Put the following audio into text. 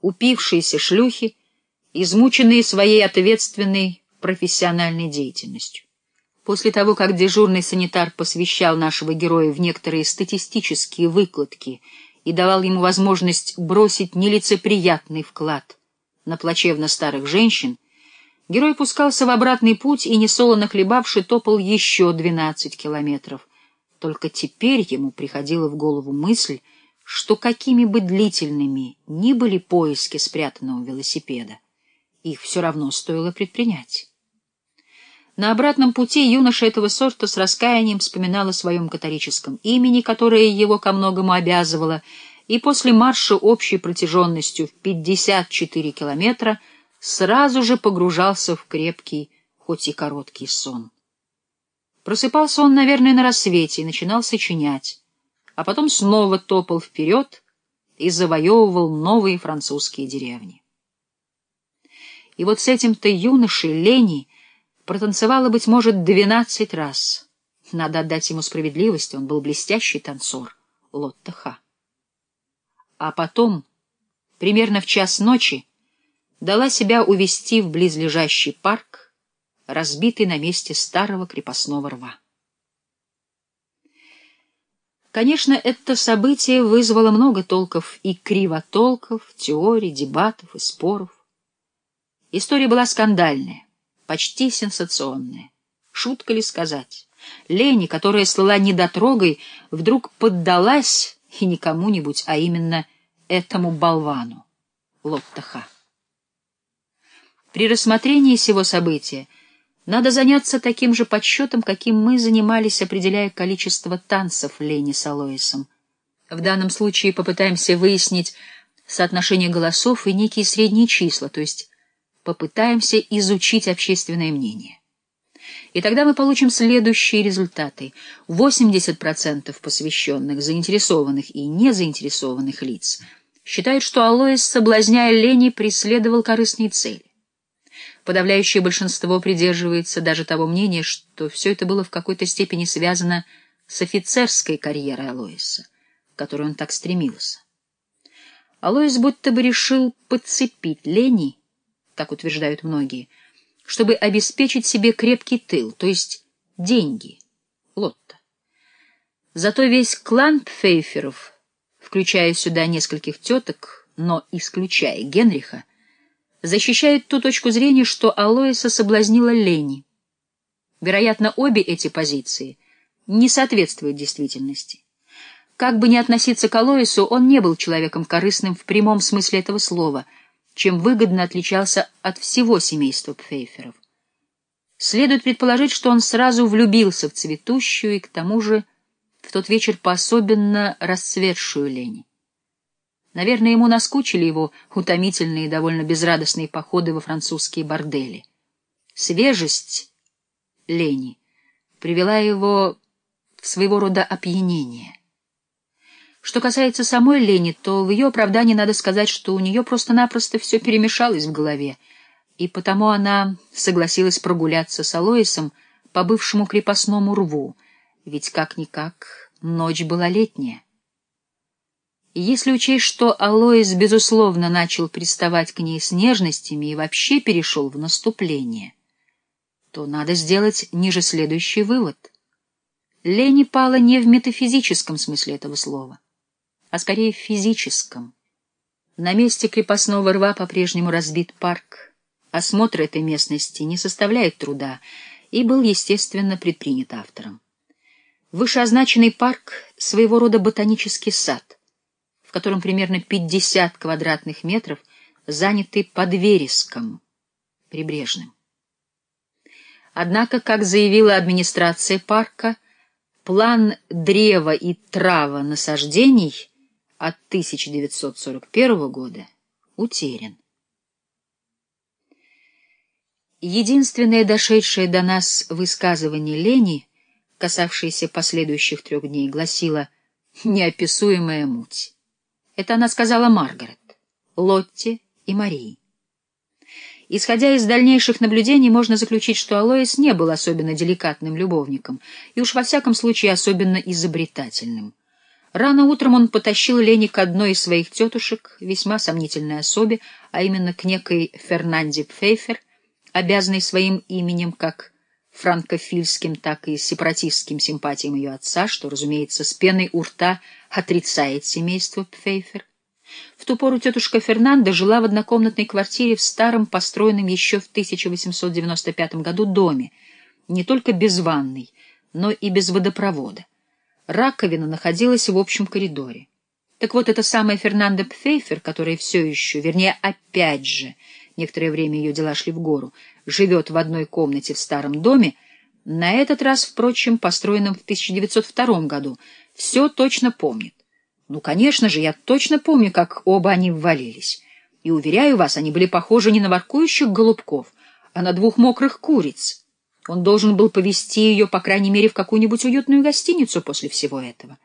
упившиеся шлюхи, измученные своей ответственной профессиональной деятельностью. После того, как дежурный санитар посвящал нашего героя в некоторые статистические выкладки и давал ему возможность бросить нелицеприятный вклад на плачевно старых женщин, герой пускался в обратный путь и, несолоно хлебавший, топал еще двенадцать километров. Только теперь ему приходила в голову мысль, что какими бы длительными ни были поиски спрятанного велосипеда, их все равно стоило предпринять. На обратном пути юноша этого сорта с раскаянием вспоминал о своем католическом имени, которое его ко многому обязывало, и после марша общей протяженностью в 54 километра сразу же погружался в крепкий, хоть и короткий сон. Просыпался он, наверное, на рассвете и начинал сочинять, а потом снова топал вперед и завоевывал новые французские деревни. И вот с этим-то юношей Лени протанцевала, быть может, двенадцать раз. Надо отдать ему справедливость, он был блестящий танцор, Лотта Ха. А потом, примерно в час ночи, дала себя увести в близлежащий парк, разбитый на месте старого крепостного рва. Конечно, это событие вызвало много толков и кривотолков, теорий, дебатов и споров. История была скандальная, почти сенсационная. Шутка ли сказать? Лени, которая слыла недотрогой, вдруг поддалась и не кому-нибудь, а именно этому болвану, Лоттаха. При рассмотрении всего события надо заняться таким же подсчетом, каким мы занимались, определяя количество танцев Лени с Алоисом. В данном случае попытаемся выяснить соотношение голосов и некие средние числа, то есть попытаемся изучить общественное мнение. И тогда мы получим следующие результаты. 80% посвященных, заинтересованных и незаинтересованных лиц считают, что Алоис, соблазняя Лени, преследовал корыстные цели. Подавляющее большинство придерживается даже того мнения, что все это было в какой-то степени связано с офицерской карьерой Алоиса, к которой он так стремился. Алоис будто бы решил подцепить Лени так утверждают многие, чтобы обеспечить себе крепкий тыл, то есть деньги, лотто. Зато весь клан Пфейферов, включая сюда нескольких теток, но исключая Генриха, защищает ту точку зрения, что Алоиса соблазнила Лени. Вероятно, обе эти позиции не соответствуют действительности. Как бы ни относиться к Алоису, он не был человеком корыстным в прямом смысле этого слова — чем выгодно отличался от всего семейства Пфейферов. Следует предположить, что он сразу влюбился в цветущую и, к тому же, в тот вечер по-особенно расцветшую Лени. Наверное, ему наскучили его утомительные и довольно безрадостные походы во французские бордели. Свежесть Лени привела его в своего рода опьянение. Что касается самой Лени, то в ее оправдании надо сказать, что у нее просто-напросто все перемешалось в голове, и потому она согласилась прогуляться с Алоисом по бывшему крепостному рву, ведь как-никак ночь была летняя. И если учесть, что Алоис, безусловно, начал приставать к ней с нежностями и вообще перешел в наступление, то надо сделать ниже следующий вывод. Лени пала не в метафизическом смысле этого слова а скорее в физическом. На месте крепостного рва по-прежнему разбит парк. Осмотр этой местности не составляет труда и был, естественно, предпринят автором. Вышеозначенный парк — своего рода ботанический сад, в котором примерно 50 квадратных метров заняты под вереском прибрежным. Однако, как заявила администрация парка, план древа и трава насаждений от 1941 года утерян. Единственное дошедшее до нас высказывание Лени, касавшееся последующих трех дней, гласило «неописуемая муть». Это она сказала Маргарет, Лотте и Марии. Исходя из дальнейших наблюдений, можно заключить, что Алоис не был особенно деликатным любовником и уж во всяком случае особенно изобретательным. Рано утром он потащил Лени к одной из своих тетушек, весьма сомнительной особе, а именно к некой Фернанде Пфейфер, обязанной своим именем как франкофильским, так и сепаратистским симпатиям ее отца, что, разумеется, с пеной у рта отрицает семейство Пфейфер. В ту пору тетушка Фернанда жила в однокомнатной квартире в старом, построенном еще в 1895 году доме, не только без ванной, но и без водопровода. Раковина находилась в общем коридоре. Так вот, эта самая Фернанда Пфейфер, которая все еще, вернее, опять же, некоторое время ее дела шли в гору, живет в одной комнате в старом доме, на этот раз, впрочем, построенном в 1902 году, все точно помнит. Ну, конечно же, я точно помню, как оба они ввалились. И, уверяю вас, они были похожи не на воркующих голубков, а на двух мокрых куриц. Он должен был повести ее, по крайней мере, в какую-нибудь уютную гостиницу после всего этого.